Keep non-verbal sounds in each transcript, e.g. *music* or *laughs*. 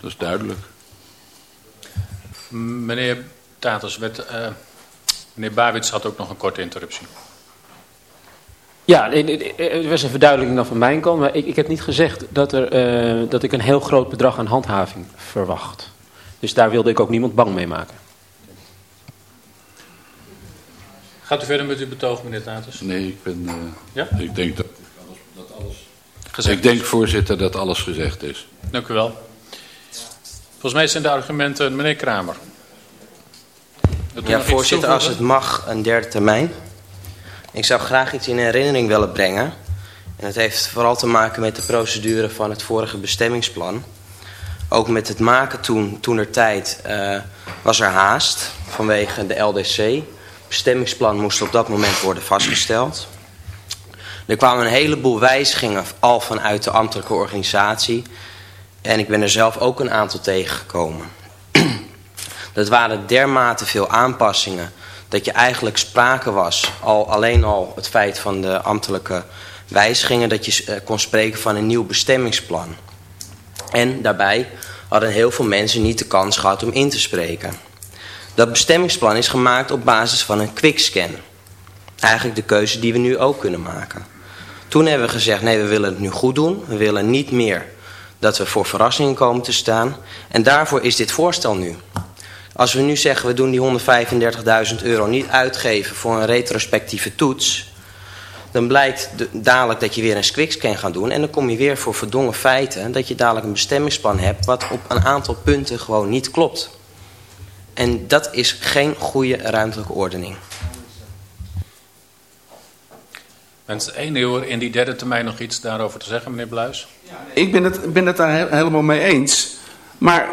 Dat is duidelijk. Meneer Taters, uh, meneer Bawits had ook nog een korte interruptie. Ja, het was een verduidelijking dan van mijn kant. Maar ik, ik heb niet gezegd dat, er, uh, dat ik een heel groot bedrag aan handhaving verwacht. Dus daar wilde ik ook niemand bang mee maken. Gaat u verder met uw betoog, meneer Taters? Nee, ik ben... Uh, ja? Ik denk dat, dat alles... Gezegd ik denk, voorzitter, dat alles gezegd is. Dank u wel. Volgens mij zijn de argumenten... Meneer Kramer. Ja, voorzitter, als het mag, een derde termijn. Ik zou graag iets in herinnering willen brengen. En het heeft vooral te maken met de procedure van het vorige bestemmingsplan. Ook met het maken toen, toen er tijd uh, was er haast vanwege de LDC. Het bestemmingsplan moest op dat moment worden vastgesteld. Er kwamen een heleboel wijzigingen al vanuit de ambtelijke organisatie. En ik ben er zelf ook een aantal tegengekomen. *clears throat* Dat waren dermate veel aanpassingen dat je eigenlijk sprake was, al, alleen al het feit van de ambtelijke wijzigingen, dat je uh, kon spreken van een nieuw bestemmingsplan. En daarbij hadden heel veel mensen niet de kans gehad om in te spreken. Dat bestemmingsplan is gemaakt op basis van een quickscan. Eigenlijk de keuze die we nu ook kunnen maken. Toen hebben we gezegd, nee we willen het nu goed doen. We willen niet meer dat we voor verrassingen komen te staan. En daarvoor is dit voorstel nu. Als we nu zeggen, we doen die 135.000 euro niet uitgeven voor een retrospectieve toets... dan blijkt dadelijk dat je weer een quickscan gaat doen... en dan kom je weer voor verdongen feiten... dat je dadelijk een bestemmingsplan hebt... wat op een aantal punten gewoon niet klopt. En dat is geen goede ruimtelijke ordening. Wenst één uur in die derde termijn nog iets daarover te zeggen, meneer Bluis? Ik ben het, ben het daar helemaal mee eens. Maar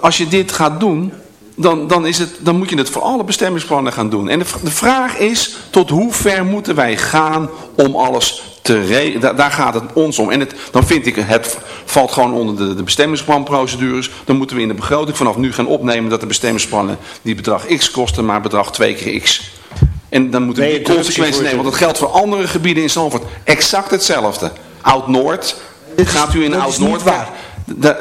als je dit gaat doen, dan, dan, is het, dan moet je het voor alle bestemmingsplannen gaan doen. En de, de vraag is, tot hoe ver moeten wij gaan om alles te regelen? Daar, gaat het ons om. En het, dan vind ik, het valt gewoon onder de, de bestemmingsplanprocedures. Dan moeten we in de begroting vanaf nu gaan opnemen dat de bestemmingsplannen die bedrag x kosten, maar bedrag 2 keer x. En dan moeten we die consequenties nemen. Want dat geldt voor andere gebieden in Zandvoort. Exact hetzelfde. Oud-Noord. Gaat u in Oud-Noord...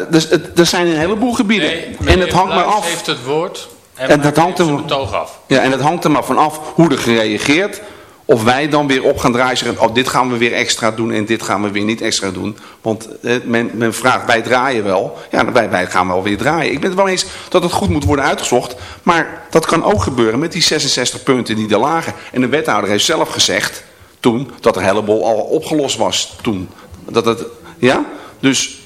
Dus er zijn een heleboel gebieden. Nee, en het hangt maar af. heeft het woord en, en dat hangt er, toog af. Ja, en het hangt er maar vanaf hoe er gereageerd. Of wij dan weer op gaan draaien zeggen, oh, dit gaan we weer extra doen en dit gaan we weer niet extra doen. Want eh, men, men vraagt, wij draaien wel. Ja, wij, wij gaan wel weer draaien. Ik ben het wel eens dat het goed moet worden uitgezocht. Maar dat kan ook gebeuren met die 66 punten die er lagen. En de wethouder heeft zelf gezegd toen dat er een heleboel al opgelost was toen. Dat het, ja? Dus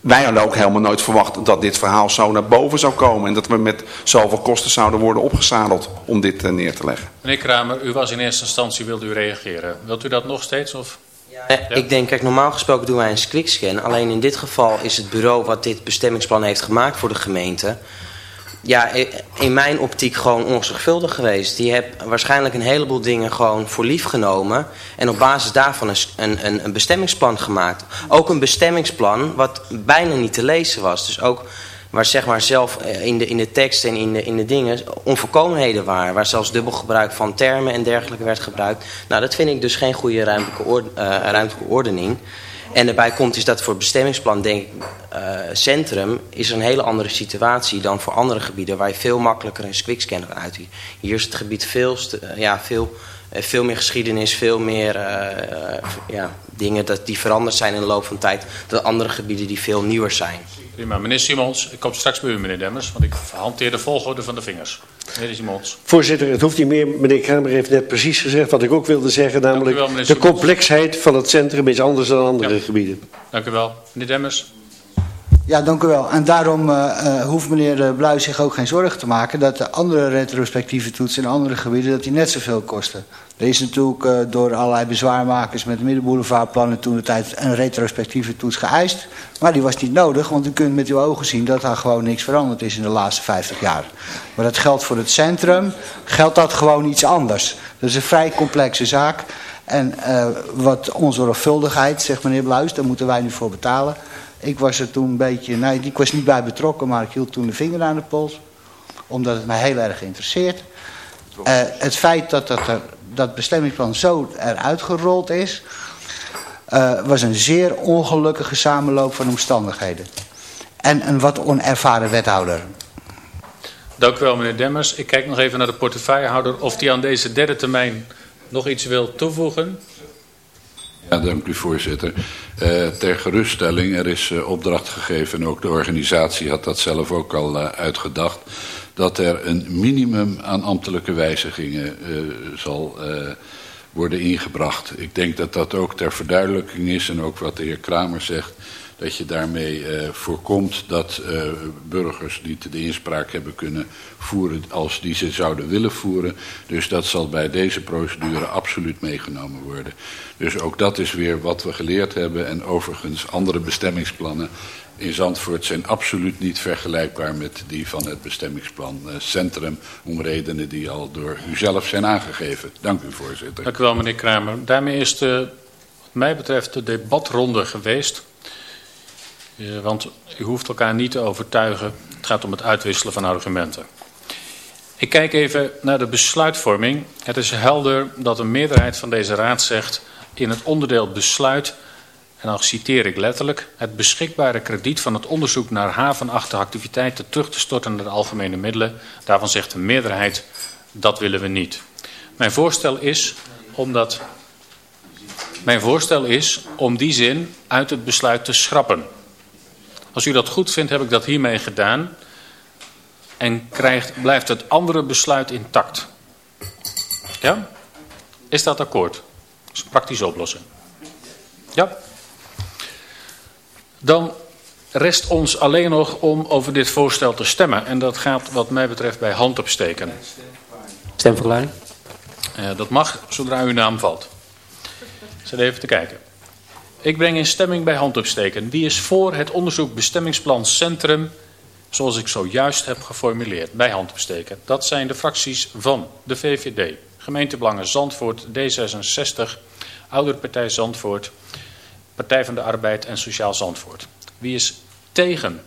wij hadden ook helemaal nooit verwacht dat dit verhaal zo naar boven zou komen. En dat we met zoveel kosten zouden worden opgezadeld om dit eh, neer te leggen. Meneer Kramer, u was in eerste instantie, wilde u reageren. Wilt u dat nog steeds? Of? Ja, Ik denk, kijk, normaal gesproken doen wij een quickscan. Alleen in dit geval is het bureau wat dit bestemmingsplan heeft gemaakt voor de gemeente ja, in mijn optiek gewoon onzorgvuldig geweest. Die heb waarschijnlijk een heleboel dingen gewoon voor lief genomen. En op basis daarvan een, een, een bestemmingsplan gemaakt. Ook een bestemmingsplan wat bijna niet te lezen was. Dus ook waar zeg maar zelf eh, in de, in de tekst en in de, in de dingen onvolkomenheden waren. Waar zelfs dubbel gebruik van termen en dergelijke werd gebruikt. Nou, dat vind ik dus geen goede ruimtelijke, ruimtelijke ordening. En erbij komt is dat voor het bestemmingsplan, denk ik, uh, centrum is een hele andere situatie dan voor andere gebieden waar je veel makkelijker een quickscanner uit. Hier is het gebied veel, uh, ja, veel, veel meer geschiedenis, veel meer ja, dingen dat, die veranderd zijn in de loop van tijd dan andere gebieden die veel nieuwer zijn. Prima. Meneer Simons, ik kom straks bij u, meneer Demmers, want ik hanteer de volgorde van de vingers. Meneer Simons. Voorzitter, het hoeft niet meer. Meneer Kramer heeft net precies gezegd wat ik ook wilde zeggen, namelijk wel, de complexheid van het centrum is anders dan andere gebieden. Dank u wel. Meneer Demmers. Ja, dank u wel. En daarom uh, hoeft meneer Bluis zich ook geen zorgen te maken dat de andere retrospectieve toetsen in andere gebieden dat die net zoveel kosten. Er is natuurlijk uh, door allerlei bezwaarmakers met de middenboulevardplannen toen de tijd een retrospectieve toets geëist. Maar die was niet nodig, want u kunt met uw ogen zien dat daar gewoon niks veranderd is in de laatste 50 jaar. Maar dat geldt voor het centrum, geldt dat gewoon iets anders. Dat is een vrij complexe zaak. En uh, wat onzorgvuldigheid, zegt meneer Bluis, daar moeten wij nu voor betalen. Ik was er toen een beetje, nee, ik was niet bij betrokken, maar ik hield toen de vinger aan de pols. Omdat het mij heel erg interesseert. Uh, het feit dat dat, er, dat bestemmingsplan zo eruit gerold is... Uh, was een zeer ongelukkige samenloop van omstandigheden. en een wat onervaren wethouder. Dank u wel, meneer Demmers. Ik kijk nog even naar de portefeuillehouder of die aan deze derde termijn nog iets wil toevoegen. Ja, dank u voorzitter. Uh, ter geruststelling, er is uh, opdracht gegeven en ook de organisatie had dat zelf ook al uh, uitgedacht, dat er een minimum aan ambtelijke wijzigingen zal worden ingebracht. Ik denk dat dat ook ter verduidelijking is en ook wat de heer Kramer zegt, dat je daarmee uh, voorkomt dat uh, burgers niet de inspraak hebben kunnen voeren als die ze zouden willen voeren. Dus dat zal bij deze procedure absoluut meegenomen worden. Dus ook dat is weer wat we geleerd hebben en overigens andere bestemmingsplannen in Zandvoort zijn absoluut niet vergelijkbaar met die van het bestemmingsplan uh, Centrum, om redenen die al door u zelf zijn aangegeven. Dank u voorzitter. Dank u wel meneer Kramer. Daarmee is de, wat mij betreft de debatronde geweest. Uh, want u hoeft elkaar niet te overtuigen. Het gaat om het uitwisselen van argumenten. Ik kijk even naar de besluitvorming. Het is helder dat een meerderheid van deze raad zegt... in het onderdeel besluit, en dan citeer ik letterlijk... het beschikbare krediet van het onderzoek naar havenachtige activiteiten... terug te storten naar de algemene middelen. Daarvan zegt de meerderheid, dat willen we niet. Mijn voorstel is, omdat... Mijn voorstel is om die zin uit het besluit te schrappen... Als u dat goed vindt, heb ik dat hiermee gedaan. En krijgt, blijft het andere besluit intact. Ja? Is dat akkoord? Dat is een praktische oplossing. Ja? Dan rest ons alleen nog om over dit voorstel te stemmen. En dat gaat wat mij betreft bij hand opsteken. Stemverklaring? Uh, dat mag zodra uw naam valt. Zet even te kijken. Ik breng in stemming bij hand opsteken. Wie is voor het onderzoek bestemmingsplan Centrum, zoals ik zojuist heb geformuleerd, bij hand opsteken? Dat zijn de fracties van de VVD, Gemeentebelangen Zandvoort, D66, Ouderpartij Zandvoort, Partij van de Arbeid en Sociaal Zandvoort. Wie is tegen?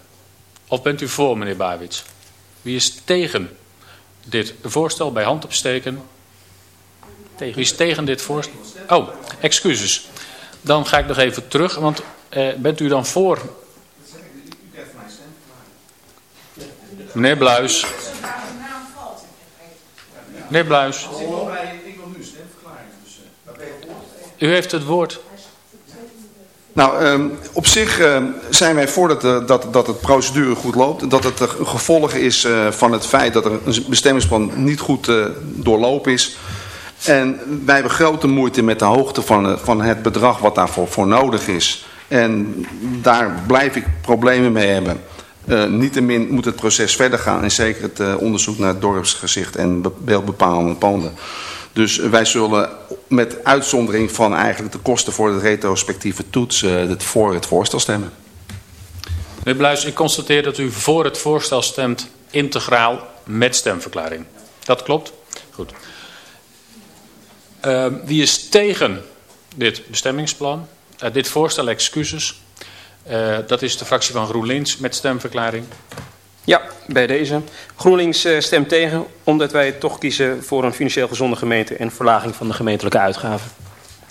Of bent u voor, meneer Bawits? Wie is tegen dit voorstel bij hand opsteken? Tegen. Wie is tegen dit voorstel? Oh, excuses. Dan ga ik nog even terug, want eh, bent u dan voor... Meneer Bluis. Meneer Bluis. U heeft het woord. Nou, um, op zich uh, zijn wij voor dat, uh, dat, dat het procedure goed loopt. Dat het een gevolg is uh, van het feit dat er een bestemmingsplan niet goed doorlopen is. En wij hebben grote moeite met de hoogte van, van het bedrag wat daarvoor voor nodig is. En daar blijf ik problemen mee hebben. Uh, Niettemin moet het proces verder gaan. En zeker het uh, onderzoek naar het dorpsgezicht en beeldbepalende panden. Dus wij zullen met uitzondering van eigenlijk de kosten voor de retrospectieve toets het voor het voorstel stemmen. Meneer Bluis, ik constateer dat u voor het voorstel stemt integraal met stemverklaring. Dat klopt? Goed. Uh, wie is tegen dit bestemmingsplan? Uh, dit voorstel excuses. Uh, dat is de fractie van GroenLinks met stemverklaring. Ja, bij deze. GroenLinks uh, stemt tegen omdat wij toch kiezen voor een financieel gezonde gemeente en verlaging van de gemeentelijke uitgaven.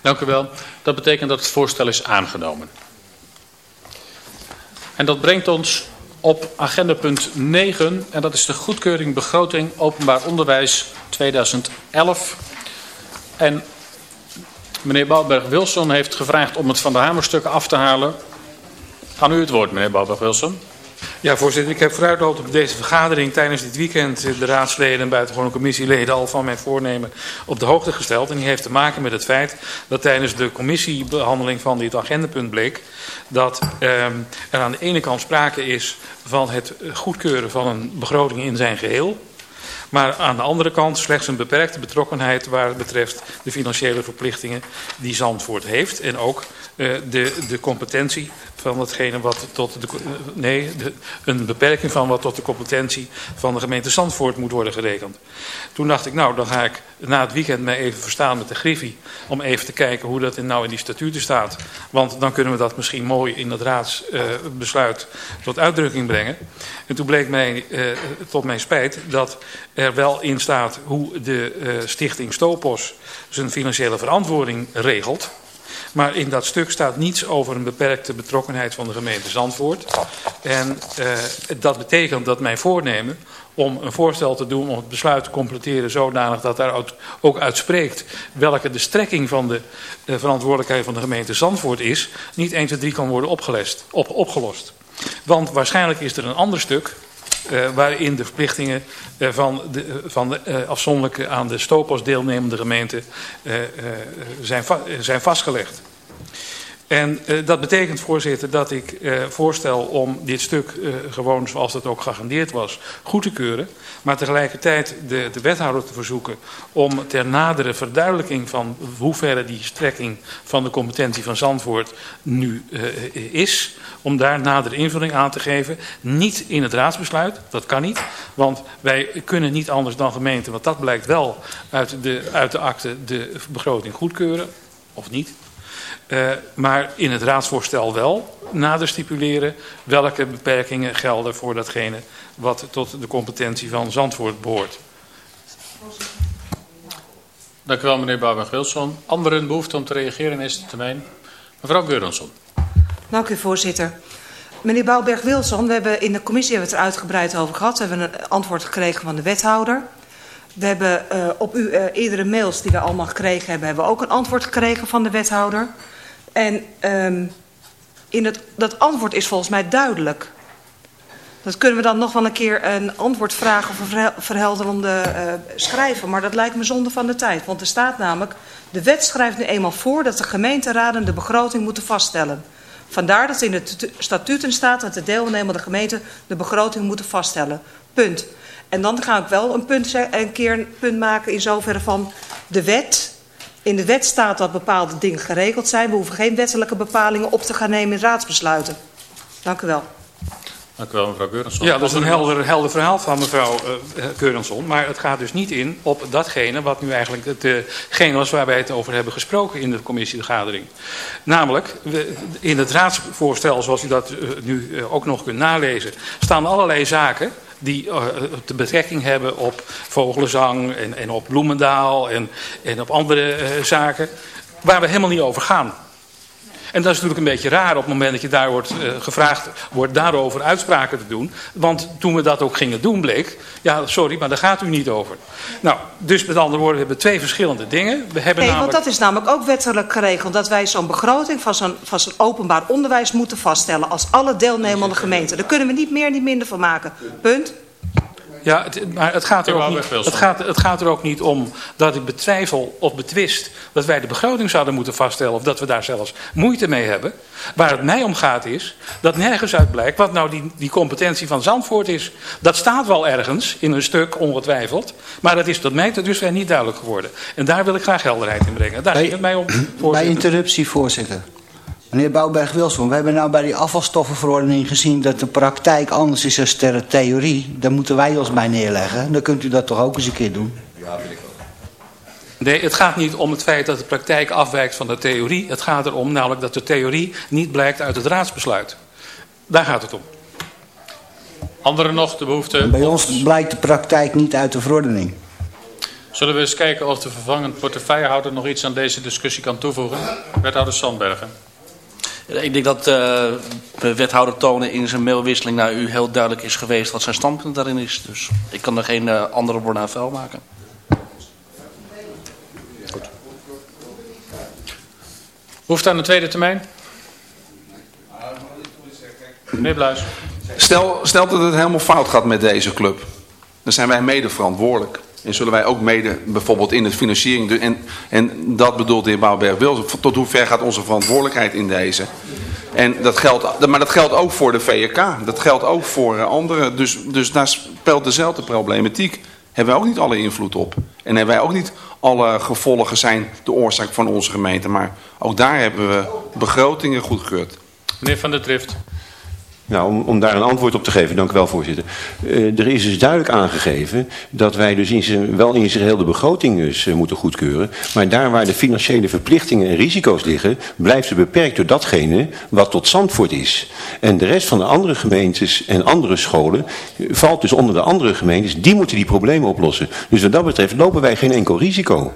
Dank u wel. Dat betekent dat het voorstel is aangenomen. En dat brengt ons op agenda punt 9 en dat is de goedkeuring begroting openbaar onderwijs 2011. En meneer Bouwberg-Wilson heeft gevraagd om het van de hamerstukken af te halen. Aan u het woord, meneer Bouwberg-Wilson. Ja, voorzitter. Ik heb vooruitlopend op deze vergadering tijdens dit weekend de raadsleden en buitengewone commissieleden al van mijn voornemen op de hoogte gesteld. En die heeft te maken met het feit dat tijdens de commissiebehandeling van dit agendapunt bleek dat um, er aan de ene kant sprake is van het goedkeuren van een begroting in zijn geheel. Maar aan de andere kant slechts een beperkte betrokkenheid waar het betreft de financiële verplichtingen die Zandvoort heeft. En ook uh, de, de competentie van datgene wat tot de, nee, de, een beperking van wat tot de competentie van de gemeente Zandvoort moet worden gerekend. Toen dacht ik, nou, dan ga ik na het weekend mij even verstaan met de Griffie, om even te kijken hoe dat in, nou in die statuten staat. Want dan kunnen we dat misschien mooi in het raadsbesluit uh, tot uitdrukking brengen. En toen bleek mij, tot mijn spijt, dat er wel in staat hoe de uh, stichting Stopos zijn financiële verantwoording regelt. Maar in dat stuk staat niets over een beperkte betrokkenheid van de gemeente Zandvoort. En uh, dat betekent dat mijn voornemen om een voorstel te doen om het besluit te completeren zodanig dat daar ook uitspreekt welke de strekking van de uh, verantwoordelijkheid van de gemeente Zandvoort is, niet 1, 2, 3 kan worden opgelest, op, opgelost. Want waarschijnlijk is er een ander stuk uh, waarin de verplichtingen uh, van de, van de afzonderlijke aan de stopos deelnemende gemeenten zijn, zijn vastgelegd. En uh, dat betekent, voorzitter, dat ik uh, voorstel om dit stuk uh, gewoon zoals het ook geagendeerd was goed te keuren. Maar tegelijkertijd de, de wethouder te verzoeken om ter nadere verduidelijking van hoeverre die strekking van de competentie van Zandvoort nu is. Om daar nadere invulling aan te geven. Niet in het raadsbesluit, dat kan niet. Want wij kunnen niet anders dan gemeente, want dat blijkt wel uit de, uit de akte, de begroting goedkeuren. Of niet. Uh, maar in het raadsvoorstel wel nader stipuleren welke beperkingen gelden voor datgene wat tot de competentie van Zandvoort behoort. Dank u wel meneer Bouwberg-Wilson. Anderen behoefte om te reageren in deze termijn? Mevrouw Geurensson. Dank u voorzitter. Meneer Bouwberg-Wilson, we hebben in de commissie hebben we het er uitgebreid over gehad. We hebben een antwoord gekregen van de wethouder. We hebben uh, op uw uh, eerdere mails die we allemaal gekregen hebben, hebben we ook een antwoord gekregen van de wethouder. En um, in het, dat antwoord is volgens mij duidelijk. Dat kunnen we dan nog wel een keer een antwoord vragen of verhelderende uh, schrijven. Maar dat lijkt me zonde van de tijd. Want er staat namelijk, de wet schrijft nu eenmaal voor dat de gemeenteraden de begroting moeten vaststellen. Vandaar dat in de statuten staat dat de deelnemende gemeenten de begroting moeten vaststellen. Punt. En dan ga ik wel een, punt, een keer een punt maken in zoverre van de wet in de wet staat dat bepaalde dingen geregeld zijn. We hoeven geen wettelijke bepalingen op te gaan nemen in raadsbesluiten. Dank u wel. Dank u wel, mevrouw Keurensson. Ja, dat is een helder, helder verhaal van mevrouw uh, Keurensson. Maar het gaat dus niet in op datgene wat nu eigenlijk hetgene was waar wij het over hebben gesproken in de commissievergadering. Namelijk, we, in het raadsvoorstel, zoals u dat uh, nu uh, ook nog kunt nalezen, staan allerlei zaken die uh, de betrekking hebben op vogelenzang en, en op Bloemendaal en, en op andere uh, zaken, waar we helemaal niet over gaan. En dat is natuurlijk een beetje raar op het moment dat je daar wordt uh, gevraagd wordt daarover uitspraken te doen. Want toen we dat ook gingen doen bleek, ja sorry, maar daar gaat u niet over. Nou, dus met andere woorden, we hebben twee verschillende dingen. We hebben nee, namelijk... want dat is namelijk ook wettelijk geregeld. Dat wij zo'n begroting van zo'n zo openbaar onderwijs moeten vaststellen als alle deelnemende gemeenten. Daar kunnen we niet meer, niet minder van maken. Punt. Ja, het, maar het gaat, er ook niet, het, gaat, het gaat er ook niet om dat ik betwijfel of betwist dat wij de begroting zouden moeten vaststellen of dat we daar zelfs moeite mee hebben. Waar het mij om gaat is dat nergens uit blijkt wat nou die, die competentie van Zandvoort is. Dat staat wel ergens in een stuk ongetwijfeld, maar dat is tot mij tot dusver niet duidelijk geworden. En daar wil ik graag helderheid in brengen. Daar ging het mij om, voorzitter. Bij interruptie, voorzitter. Meneer Bouwberg-Wilson, we hebben nou bij die afvalstoffenverordening gezien dat de praktijk anders is dan de theorie. Daar moeten wij ons bij neerleggen. Dan kunt u dat toch ook eens een keer doen? Ja, vind ik wel. Nee, het gaat niet om het feit dat de praktijk afwijkt van de theorie. Het gaat erom namelijk dat de theorie niet blijkt uit het raadsbesluit. Daar gaat het om. Anderen nog de behoefte? En bij ons blijkt de praktijk niet uit de verordening. Zullen we eens kijken of de vervangend portefeuillehouder nog iets aan deze discussie kan toevoegen? Wethouder Sandbergen. Ik denk dat uh, de wethouder Tonen in zijn mailwisseling naar u heel duidelijk is geweest wat zijn standpunt daarin is. Dus ik kan er geen uh, andere woorden aan vuil maken. Goed. Hoeft aan de tweede termijn? Meneer Bluis. Stel, stel dat het helemaal fout gaat met deze club. Dan zijn wij mede verantwoordelijk. En zullen wij ook mede bijvoorbeeld in het financiering... En, en dat bedoelt de heer Bouwberg-Wilson. Tot hoe ver gaat onze verantwoordelijkheid in deze? En dat geldt, maar dat geldt ook voor de VK. Dat geldt ook voor anderen. Dus, dus daar speelt dezelfde problematiek. Hebben wij ook niet alle invloed op. En hebben wij ook niet alle gevolgen zijn de oorzaak van onze gemeente. Maar ook daar hebben we begrotingen goedgekeurd. Meneer Van der Drift. Nou, om, om, daar een antwoord op te geven, dank u wel voorzitter. Uh, er is dus duidelijk aangegeven dat wij dus in wel in zijn geheel de begroting dus, uh, moeten goedkeuren. Maar daar waar de financiële verplichtingen en risico's liggen, blijft ze beperkt door datgene wat tot Zandvoort is. En de rest van de andere gemeentes en andere scholen valt dus onder de andere gemeentes. Die moeten die problemen oplossen. Dus wat dat betreft lopen wij geen enkel risico.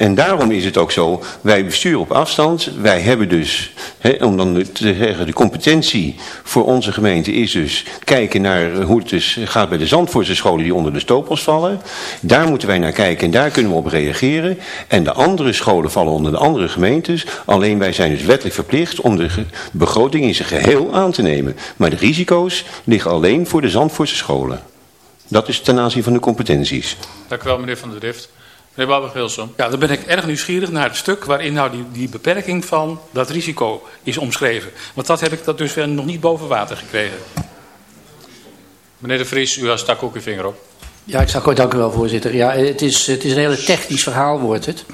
En daarom is het ook zo, wij besturen op afstand. Wij hebben dus, om dan te zeggen, de competentie voor onze gemeente is dus kijken naar hoe het dus gaat bij de Zandvoortse scholen die onder de stopels vallen. Daar moeten wij naar kijken en daar kunnen we op reageren. En de andere scholen vallen onder de andere gemeentes. Alleen wij zijn dus wettelijk verplicht om de begroting in zijn geheel aan te nemen. Maar de risico's liggen alleen voor de Zandvoortse scholen. Dat is ten aanzien van de competenties. Dank u wel, meneer Van der Drift. Meneer Babber-Wilson. Ja, dan ben ik erg nieuwsgierig naar het stuk waarin nou die, die beperking van dat risico is omschreven. Want dat heb ik dat dus nog niet boven water gekregen. Meneer De Vries, u stak ook uw vinger op. Ja, ik zou kort dank u wel, voorzitter. Ja, het is, het is een hele technisch verhaal, wordt het.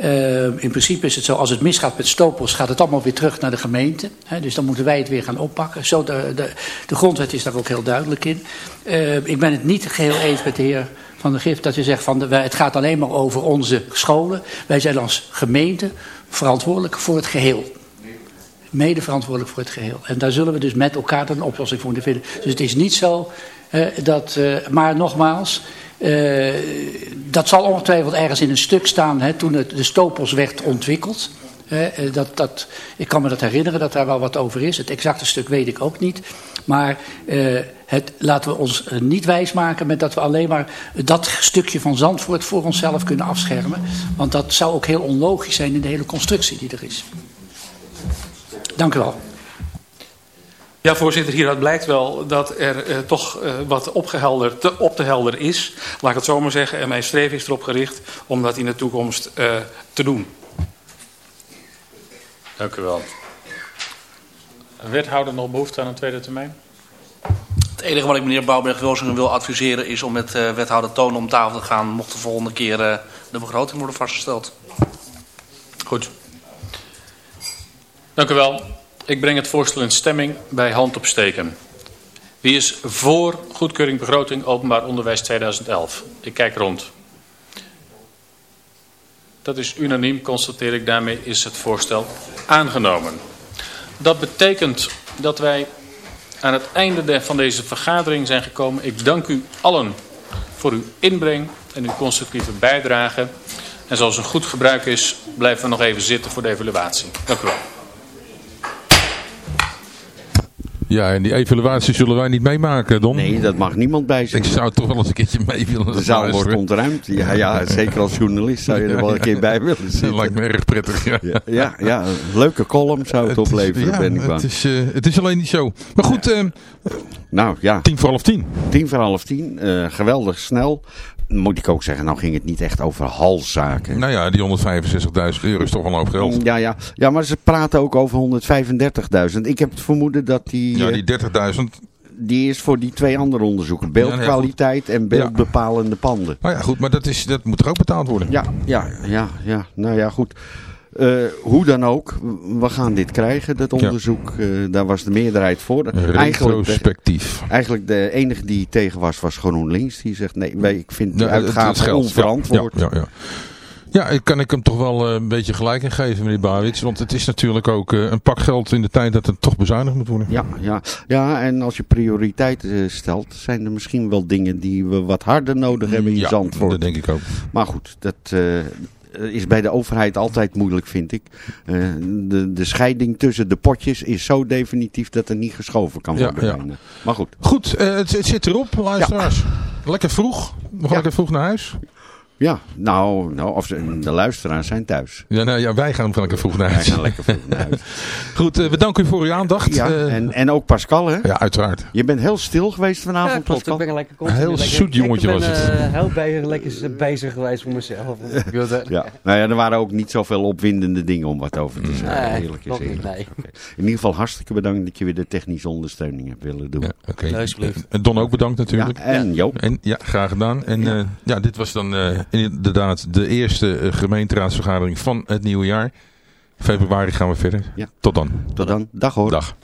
Uh, in principe is het zo, als het misgaat met stopels, gaat het allemaal weer terug naar de gemeente. Hè, dus dan moeten wij het weer gaan oppakken. Zo de, de, de grondwet is daar ook heel duidelijk in. Uh, ik ben het niet geheel eens met de heer Van Gift dat je zegt van de, het gaat alleen maar over onze scholen. Wij zijn als gemeente verantwoordelijk voor het geheel. Mede verantwoordelijk voor het geheel. En daar zullen we dus met elkaar een oplossing voor moeten vinden. Dus het is niet zo uh, dat, uh, maar nogmaals, uh, dat zal ongetwijfeld ergens in een stuk staan hè, toen het, de stopels werd ontwikkeld. dat, dat, ik kan me dat herinneren dat daar wel wat over is. Het exacte stuk weet ik ook niet. Maar het, laten we ons niet wijsmaken met dat we alleen maar dat stukje van Zandvoort voor onszelf kunnen afschermen. Want dat zou ook heel onlogisch zijn in de hele constructie die er is. Dank u wel. Ja, voorzitter, hieruit blijkt wel dat er uh, toch uh, wat opgehelderd, te, op te helder is. Laat ik het zo maar zeggen. En mijn streven is erop gericht om dat in de toekomst uh, te doen. Dank u wel. Een wethouder nog behoefte aan een tweede termijn? Het enige wat ik meneer Bouwberg-Wilsingen wil adviseren is om met wethouder Toon om tafel te gaan... mocht de volgende keer de begroting worden vastgesteld. Goed. Dank u wel. Ik breng het voorstel in stemming bij hand opsteken. Wie is voor goedkeuring begroting openbaar onderwijs 2011? Ik kijk rond. Dat is unaniem, constateer ik. Daarmee is het voorstel aangenomen. Dat betekent dat wij aan het einde van deze vergadering zijn gekomen. Ik dank u allen voor uw inbreng en uw constructieve bijdrage. En zoals een goed gebruik is, blijven we nog even zitten voor de evaluatie. Dank u wel. Ja, en die evaluatie zullen wij niet meemaken, Don. Nee, dat mag niemand bij zich. Ik zou toch wel eens een keertje mee willen De zaal wordt ontruimd. Ja, ja, zeker als journalist zou je er wel een keer bij willen zitten. *laughs* Dat lijkt me erg prettig, ja. Ja, ja, ja een leuke column zou het, het opleveren, ja, ben ik bang. Het is, uh, het is alleen niet zo. Maar goed, uh, nou ja. Tien voor half tien. Tien voor half tien. Uh, geweldig snel moet ik ook zeggen, nou ging het niet echt over halszaken. Nou ja, die 165.000 euro is toch wel een hoop geld. Ja, ja. ja, maar ze praten ook over 135.000. Ik heb het vermoeden dat die... Ja, die 30.000... Die is voor die twee andere onderzoeken. Beeldkwaliteit en beeldbepalende panden. Nou ja, goed, maar dat, is, dat moet er ook betaald worden. Ja, ja, ja, ja. Nou ja, goed. Uh, hoe dan ook, we gaan dit krijgen, dat onderzoek. Ja. Uh, daar was de meerderheid voor. Retrospectief. Eigenlijk de, eigenlijk de enige die tegen was, was GroenLinks. Die zegt, nee, wij, ik vind de uitgaven onverantwoord. Ja, ja, ja. Ja, kan ik hem toch wel een beetje gelijk in geven, meneer Bawits. Want het is natuurlijk ook een pak geld in de tijd dat het toch bezuinigd moet worden. Ja, ja. ja en als je prioriteiten stelt, zijn er misschien wel dingen die we wat harder nodig hebben in ja, Zandvoort. dat denk ik ook. Maar goed, dat... Uh, is bij de overheid altijd moeilijk, vind ik. Uh, de, de scheiding tussen de potjes is zo definitief dat er niet geschoven kan worden. Ja, ja. Maar goed. Goed, uh, het, het, zit erop, luisteraars. Ja. Lekker vroeg. We gaan lekker vroeg naar huis. Ja, nou, nou of de, de luisteraars zijn thuis. Ja, nou, ja, wij gaan lekker vroeg naar huis. Wij gaan lekker vroeg naar huis. *laughs* Goed, uh, we danken u voor uw aandacht. Ja, uh, en, en ook Pascal, hè? Ja, uiteraard. Je bent heel stil geweest vanavond, ja, klopt, Pascal. ik ben lekker Een heel lekker, zoet jongetje ik ben, was het. Uh, heel bij, lekker bezig geweest voor mezelf. *laughs* ja. Nou ja, er waren ook niet zoveel opwindende dingen om wat over te zeggen. Nee, eerlijk klopt is niet, nee. Okay. In ieder geval hartstikke bedankt dat je weer de technische ondersteuning hebt willen doen. Ja, okay. Alsjeblieft. En Don ook bedankt natuurlijk. Ja, en Joop. En, ja, graag gedaan. En ja, ja dit was dan inderdaad de eerste gemeenteraadsvergadering van het nieuwe jaar. Februari gaan we verder. Ja. Tot dan. Tot dan. Dag hoor. Dag.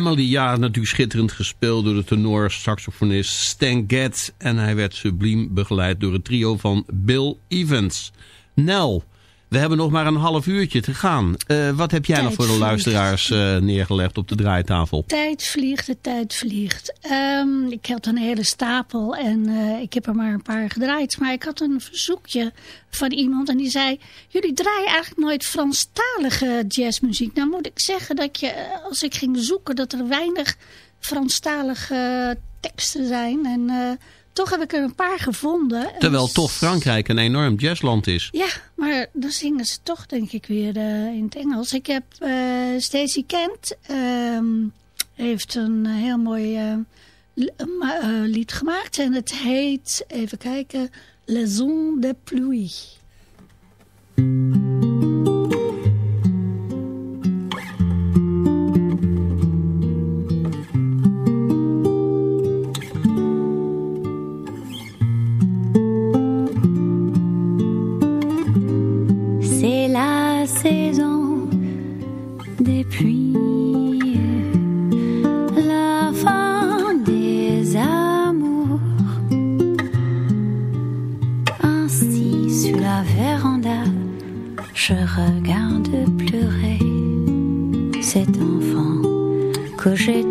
Emily, ja, natuurlijk schitterend gespeeld door de tenor saxofonist Stan Getz. En hij werd subliem begeleid door het trio van Bill Evans. Nel, we hebben nog maar een half uurtje te gaan. Uh, wat heb jij tijd nog voor de vliegt. luisteraars uh, neergelegd op de draaitafel? Tijd vliegt, de tijd vliegt. Um, ik had een hele stapel en uh, ik heb er maar een paar gedraaid. Maar ik had een verzoekje van iemand en die zei... jullie draaien eigenlijk nooit Franstalige jazzmuziek. Nou moet ik zeggen dat je, als ik ging zoeken... dat er weinig Franstalige teksten zijn en... Toch heb ik er een paar gevonden. Terwijl toch Frankrijk een enorm jazzland is. Ja, maar dan zingen ze toch denk ik weer uh, in het Engels. Ik heb uh, Stacey Kent. Uh, heeft een heel mooi lied gemaakt. En het heet, even kijken, Les Ondes de Pluie. Je regarde pleurer cet enfant que j'ai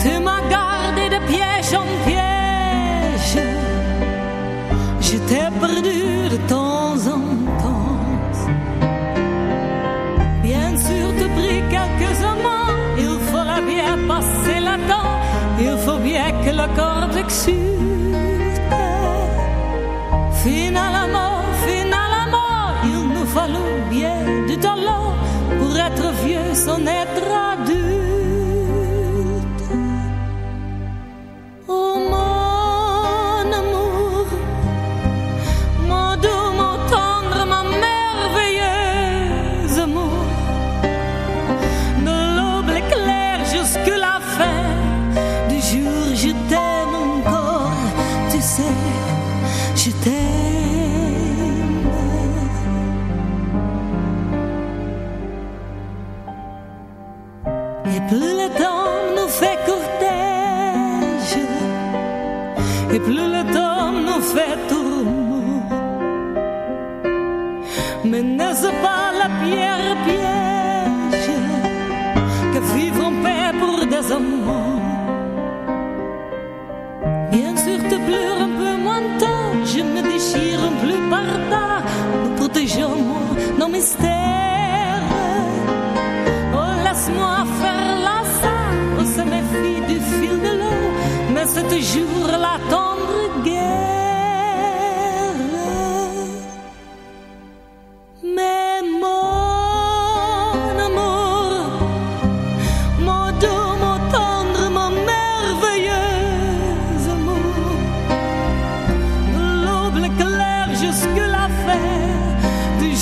Tu m'as gardé de piège en piège. Je t'ai perdu de temps en temps. Bien sûr, tu pris quelques amants. Il faudra bien passer la dent. Il faut bien que le corps exulte. Finalement.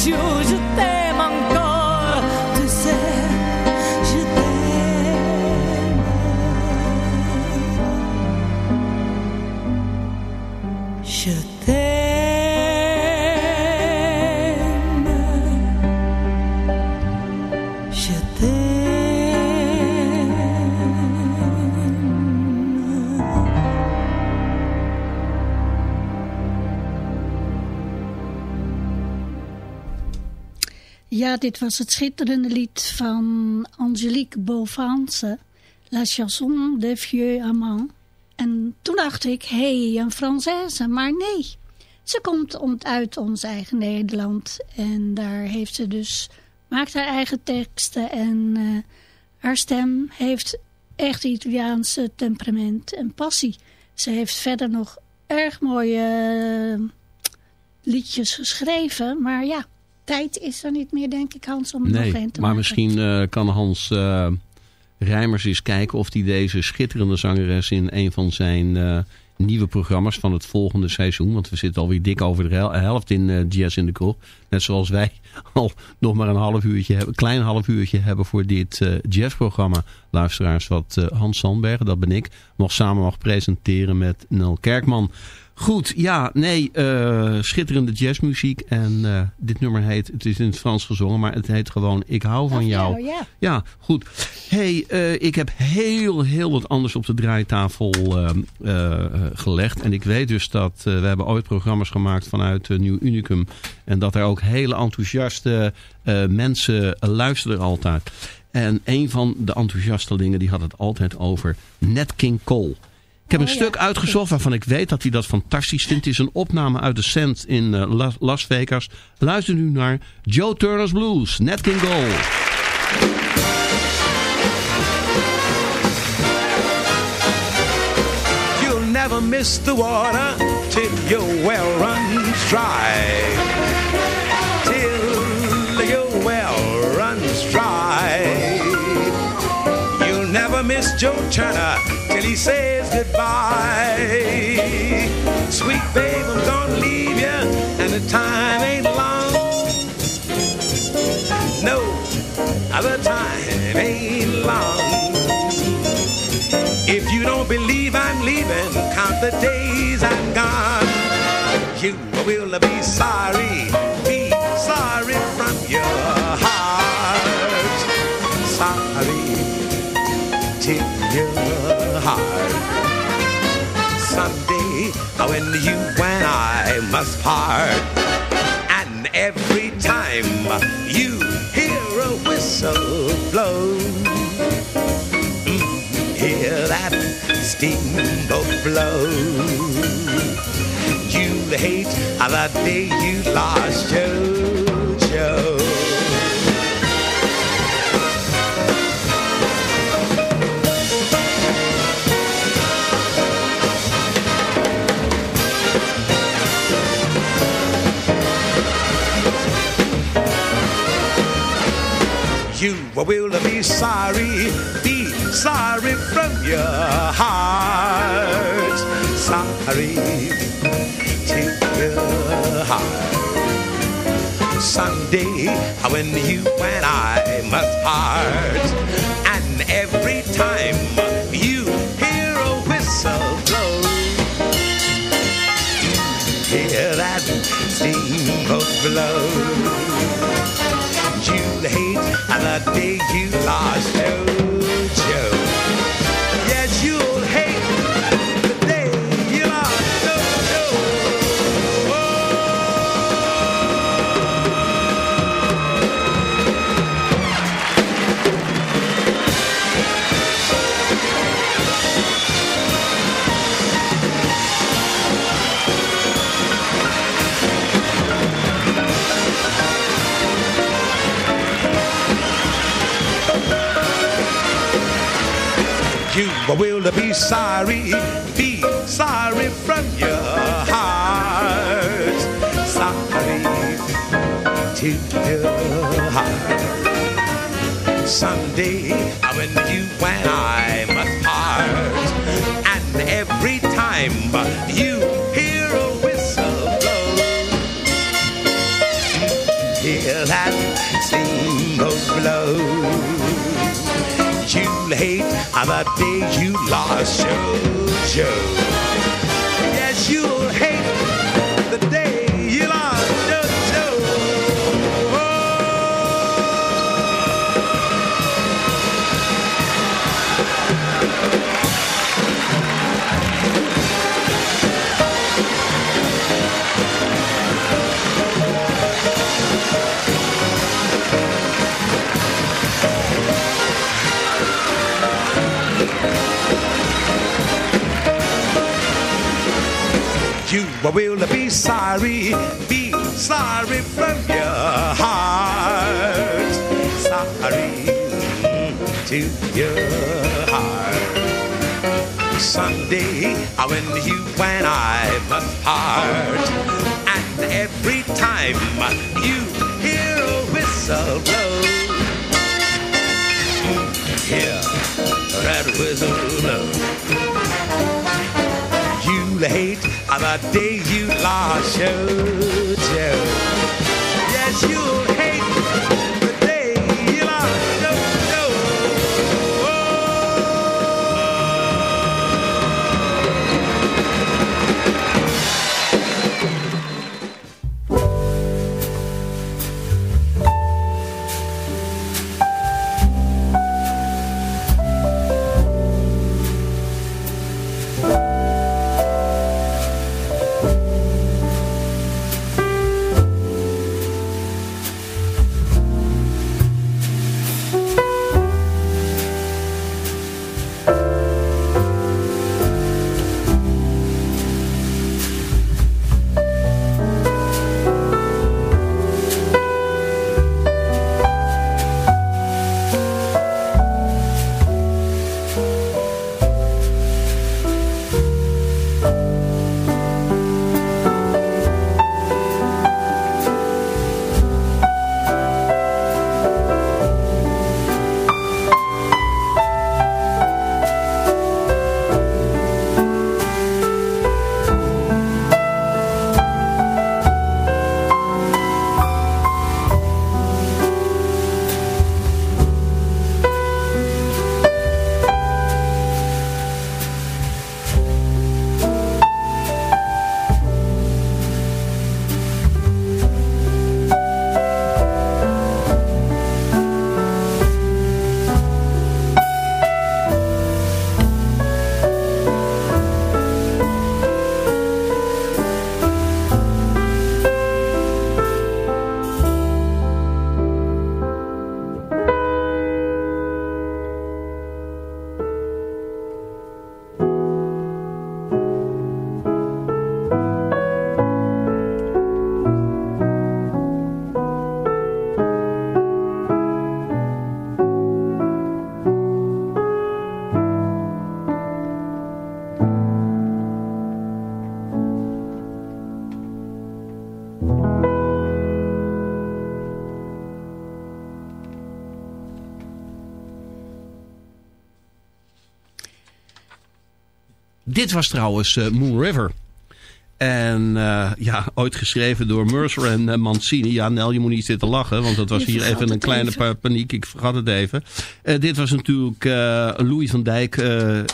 you. Dit was het schitterende lied van Angelique Beauvance, La chanson des vieux amants. En toen dacht ik, hé, hey, een Française, maar nee. Ze komt om, uit ons eigen Nederland en daar heeft ze dus, maakt haar eigen teksten en eh, haar stem heeft echt Italiaanse temperament en passie. Ze heeft verder nog erg mooie eh, liedjes geschreven, maar ja, tijd is er niet meer, denk ik, Hans, om nog Nee, een te maar maken. misschien eh, kan Hans eh, Rijmers eens kijken of hij deze schitterende zangeres in een van zijn eh, nieuwe programma's van het volgende seizoen, want we zitten alweer dik over de hel- helft in Jazz in de Kroeg, net zoals wij *laughs* al nog maar een half uurtje hebben, een klein half uurtje hebben voor dit jazzprogramma. Luisteraars, wat Hans Sandbergen, dat ben ik, nog samen mag presenteren met Nel Kerkman. Goed, ja, nee, eh, schitterende jazzmuziek. En eh, dit nummer heet, het is in het Frans gezongen, maar het heet gewoon Ik hou van jou. ja. Ja, goed. hey, eh, ik heb heel, heel wat anders op de draaitafel eh, eh, gelegd. En ik weet dus dat we hebben ooit programma's gemaakt vanuit Nieuw Unicum. En dat er ook hele enthousiaste mensen luisteren altijd. En een van de enthousiastelingen die had het altijd over Nat King Cole. Ik heb een Oh, ja. stuk uitgezocht waarvan ik weet dat hij dat fantastisch vindt. Het is een opname uit de Sand in eh, Las, Vegas. Luister nu naar Joe Turner's Blues, Nat King Cole. You'll never miss the water till your well runs dry. Miss Joe Turner till he says goodbye. Sweet babe, I'm gonna leave you, and the time ain't long. No, the time ain't long. If you don't believe I'm leaving, count the days I'm gone. You will be sorry, be sorry you and I must part, and every time you hear a whistle blow, mm, hear that steamboat blow. You hate the day you lost Jojo. You will be sorry, be sorry from your heart. Sorry to your heart. Someday when you and I must part, and every time you hear a whistle blow, hear that steamboat blow. You'll hate the day you lost Jojo. Will be sorry, be sorry from your heart. Sorry to your heart. Someday uh, when you and I must part, and every time uh, you hate the day you lost Jojo. Yes, you'll hate You will be sorry, be sorry from your heart. Sorry to your heart. Someday when you and I must part, and every time you hear a whistle blow, hear that whistle blow. You'll hate the day you lost Jojo. Yes, you'll hate Dit was trouwens eh, Moon River. En eh, ja, ooit geschreven door Mercer en eh, Mancini. Ja, Nel, je moet niet zitten lachen, want dat was Je hier even een kleine even. paniek. Ik vergat het even. Dit was natuurlijk Louis van Dijk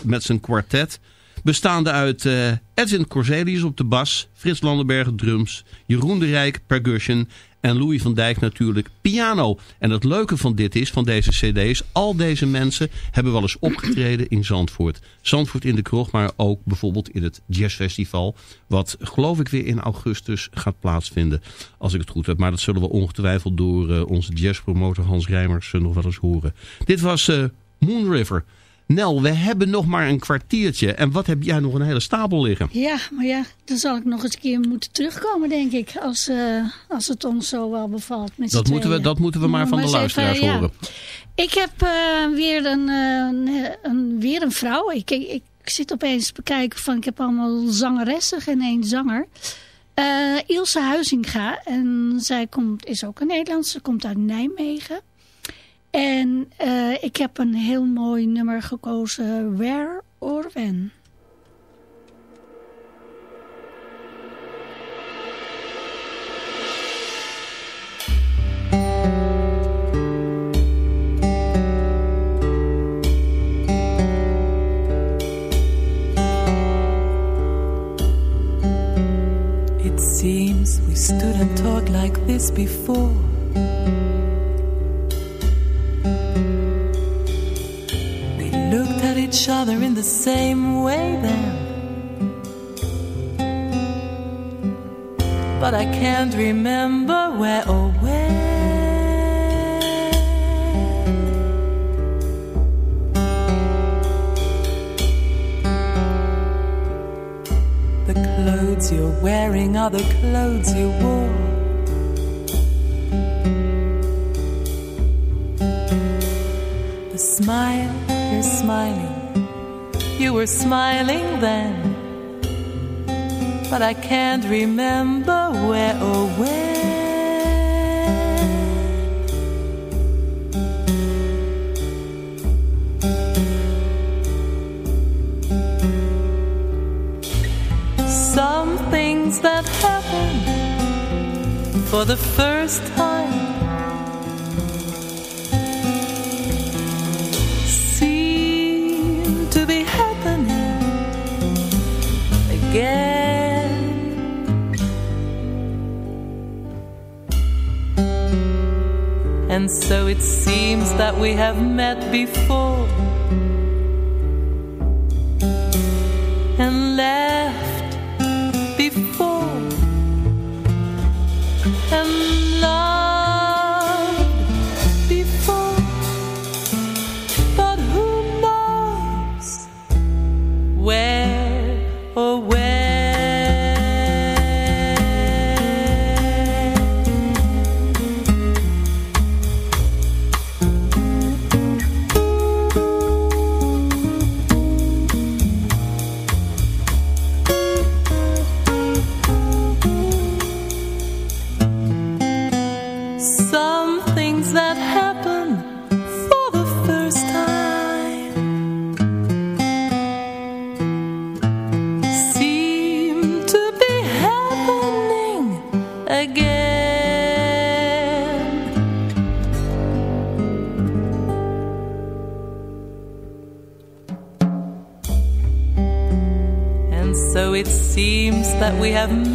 met zijn kwartet. Bestaande uit Edwin Corselius op de bas, Frits Landenberg drums, Jeroen de Rijk percussion en Louis van Dijk natuurlijk piano. En het leuke van dit is, van deze cd's, al deze mensen hebben wel eens opgetreden in Zandvoort. Zandvoort in de kroeg, maar ook bijvoorbeeld in het jazzfestival. Wat geloof ik weer in augustus gaat plaatsvinden, als ik het goed heb. Maar dat zullen we ongetwijfeld door eh, onze jazzpromotor Hans Rijmers eh, nog wel eens horen. Dit was eh, Moon River. Nel, we hebben nog maar een kwartiertje. En wat heb jij nog een hele stapel liggen? Ja, maar ja, dan zal ik nog eens een keer moeten terugkomen, denk ik. Als, eh, als het ons zo wel bevalt met Dat moeten, we, dat moeten we maar van de luisteraars even, ja. horen. Ik heb eh, weer, een, eh, een, een- weer een vrouw. Ik, ik, ik zit opeens te bekijken van, ik heb allemaal zangeressen, geen één zanger. Ilse Huizinga. En zij komt, is ook een Nederlandse, ze komt uit Nijmegen. En eh, ik heb een heel mooi nummer gekozen, Where or When. It seems we stood and talked like this before. Each other in the same way then. But I can't remember where or when. The clothes you're wearing are the clothes you wore. The smile you're smiling, you were smiling then. But I can't remember where or when. Some things that happen for the first time again. And so it seems that we have met before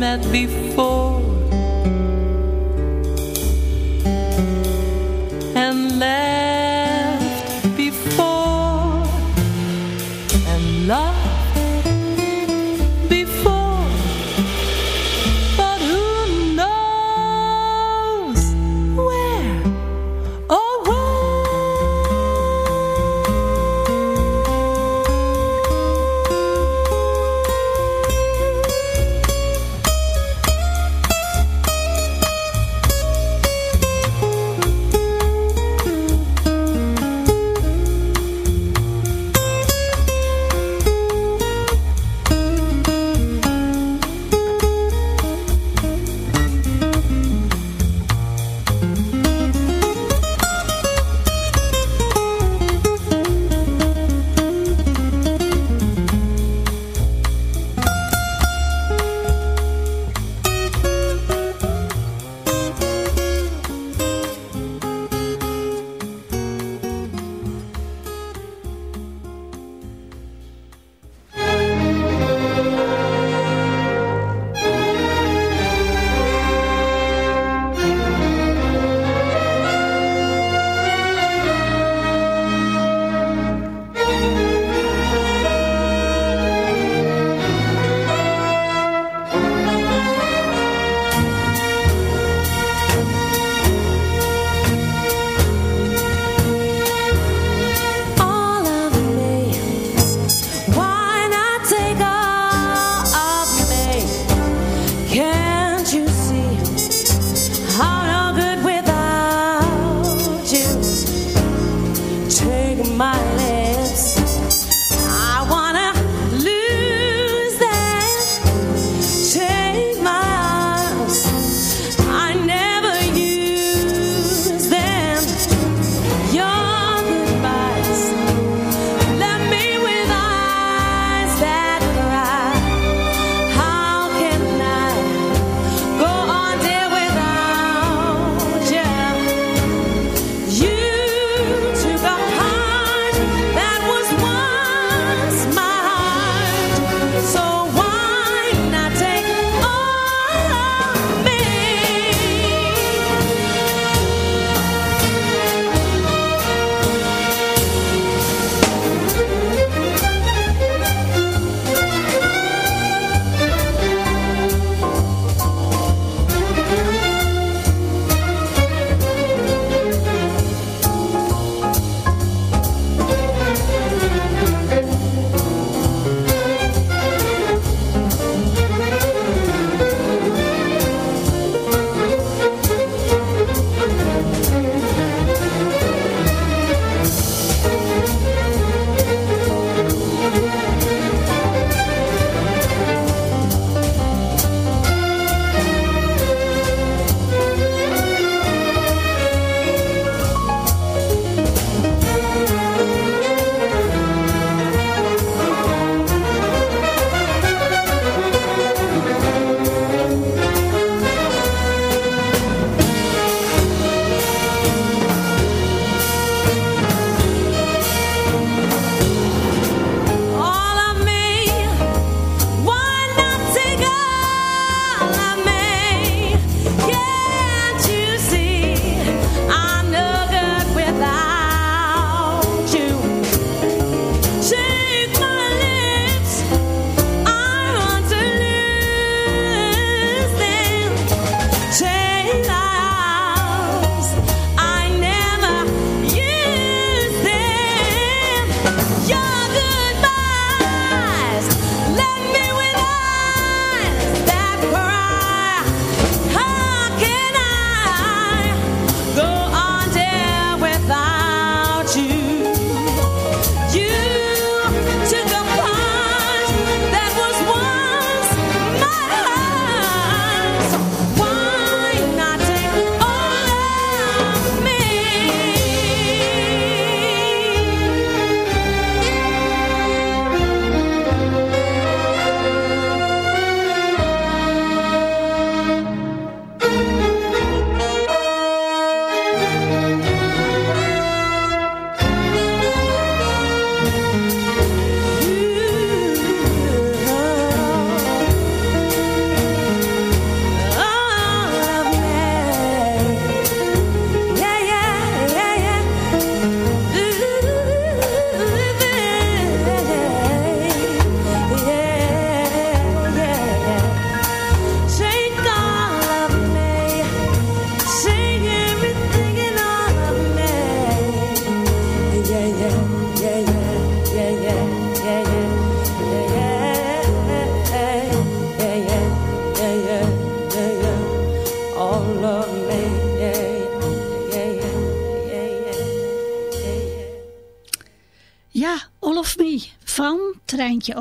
we have met before.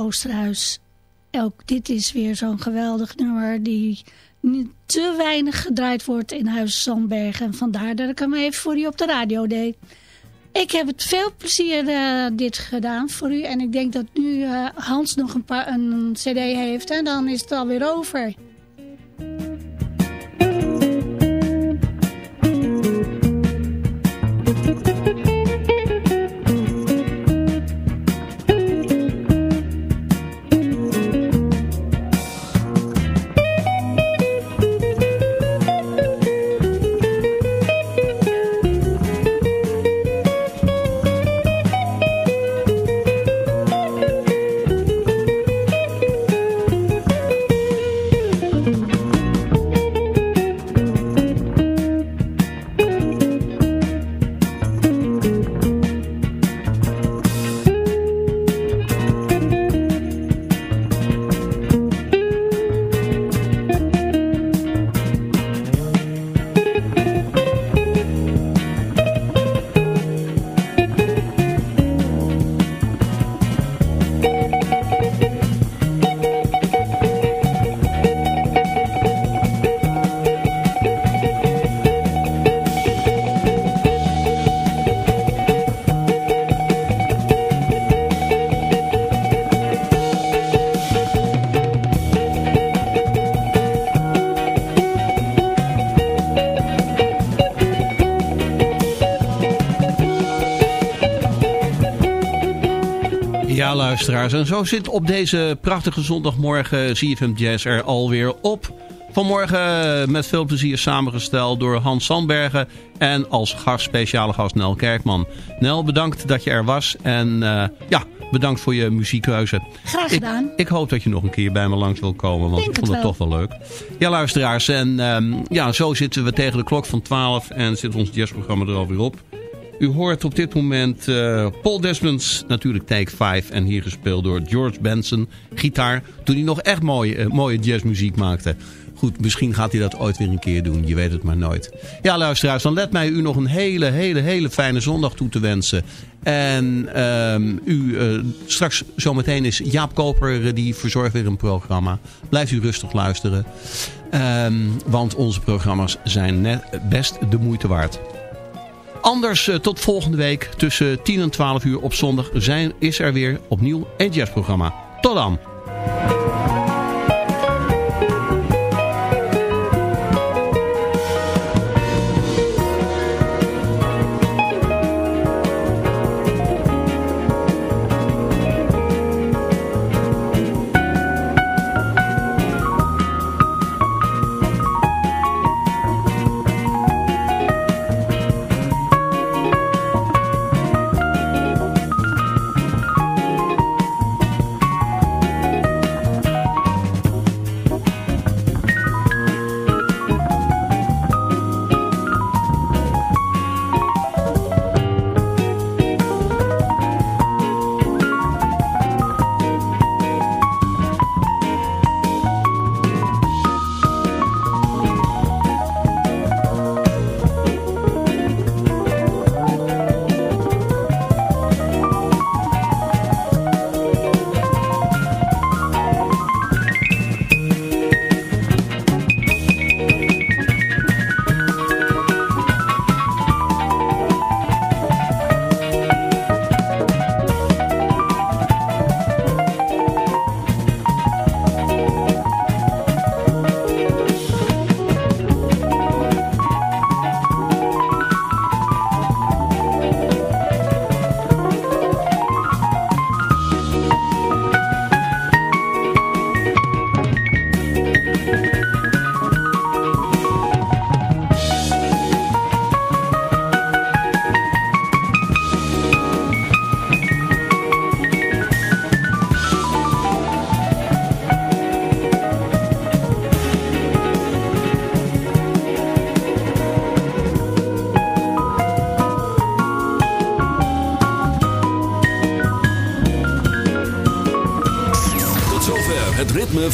Oosterhuis. Ook dit is weer zo'n geweldig nummer die niet te weinig gedraaid wordt in Huis Zandberg. En vandaar dat ik hem even voor u op de radio deed. Ik heb het veel plezier eh, dit gedaan voor u. En ik denk dat nu eh, Hans nog een, paar, een cd heeft. En dan is het alweer over. Luisteraars. En zo zit op deze prachtige zondagmorgen CFM Jazz er alweer op. Vanmorgen met veel plezier samengesteld door Hans Sandbergen en als gast, speciale gast Nel Kerkman. Nel, bedankt dat je er was en eh, ja, bedankt voor je muziekkeuze. Graag gedaan. Ik, ik, hoop dat je nog een keer bij me langs wil komen, want Denk ik vond het, het toch wel leuk. Ja, luisteraars. En ehm, ja, zo zitten we tegen de klok van 12 en zit ons jazzprogramma er alweer op. U hoort op dit moment uh, Paul Desmonds, natuurlijk Take 5. En hier gespeeld door George Benson, gitaar. Toen hij nog echt mooie, uh, mooie jazzmuziek maakte. Goed, misschien gaat hij dat ooit weer een keer doen. Je weet het maar nooit. Ja, luisteraars, dan let mij u nog een hele, hele, hele fijne zondag toe te wensen. En um, u, uh, straks zometeen is Jaap Koper, die verzorgt weer een programma. Blijft u rustig luisteren. Um, want onze programma's zijn net best de moeite waard. Anders uh, tot volgende week tussen 10 en 12 uur op zondag zijn, is er weer opnieuw een jazzprogramma. Tot dan!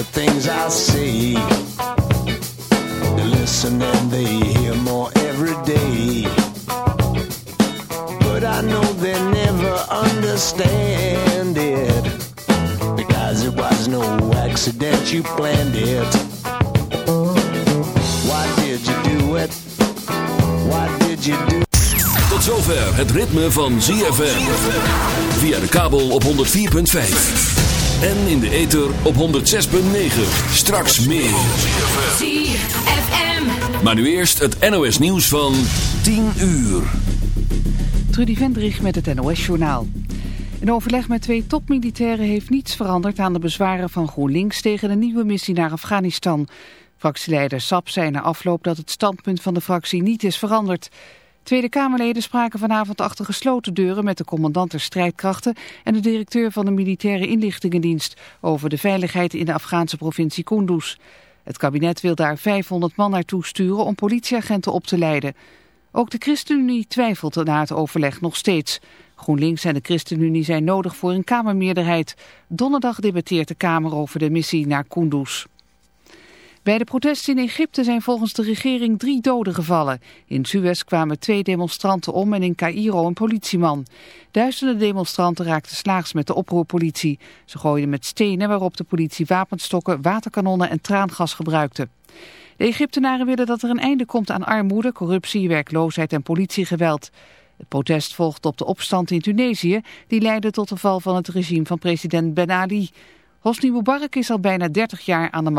the things I say. They listen and they hear more every day. But I know they never understand it. Because it was no accident, you planned it. Why did you do it? Why did you do Tot zover het ritme van ZFM. Via de kabel op 104.5. En in de ether op 106.9. Straks meer. ZFM. Maar nu eerst het NOS nieuws van 10 uur. Trudy Vendrich met het NOS-journaal. Een overleg met twee topmilitairen heeft niets veranderd aan de bezwaren van GroenLinks tegen de nieuwe missie naar Afghanistan. Fractieleider Sap zei na afloop dat het standpunt van de fractie niet is veranderd. Tweede Kamerleden spraken vanavond achter gesloten deuren met de commandant der strijdkrachten en de directeur van de militaire inlichtingendienst over de veiligheid in de Afghaanse provincie Kunduz. Het kabinet wil daar 500 man naartoe sturen om politieagenten op te leiden. Ook de ChristenUnie twijfelt na het overleg nog steeds. GroenLinks en de ChristenUnie zijn nodig voor een Kamermeerderheid. Donderdag debatteert de Kamer over de missie naar Kunduz. Bij de protesten in Egypte zijn volgens de regering drie doden gevallen. In Suez kwamen twee demonstranten om en in Cairo een politieman. Duizenden demonstranten raakten slaags met de oproerpolitie. Ze gooiden met stenen waarop de politie wapenstokken, waterkanonnen en traangas gebruikte. De Egyptenaren willen dat er een einde komt aan armoede, corruptie, werkloosheid en politiegeweld. Het protest volgt op de opstand in Tunesië, die leidde tot de val van het regime van president Ben Ali. Hosni Mubarak is al bijna 30 jaar aan de macht.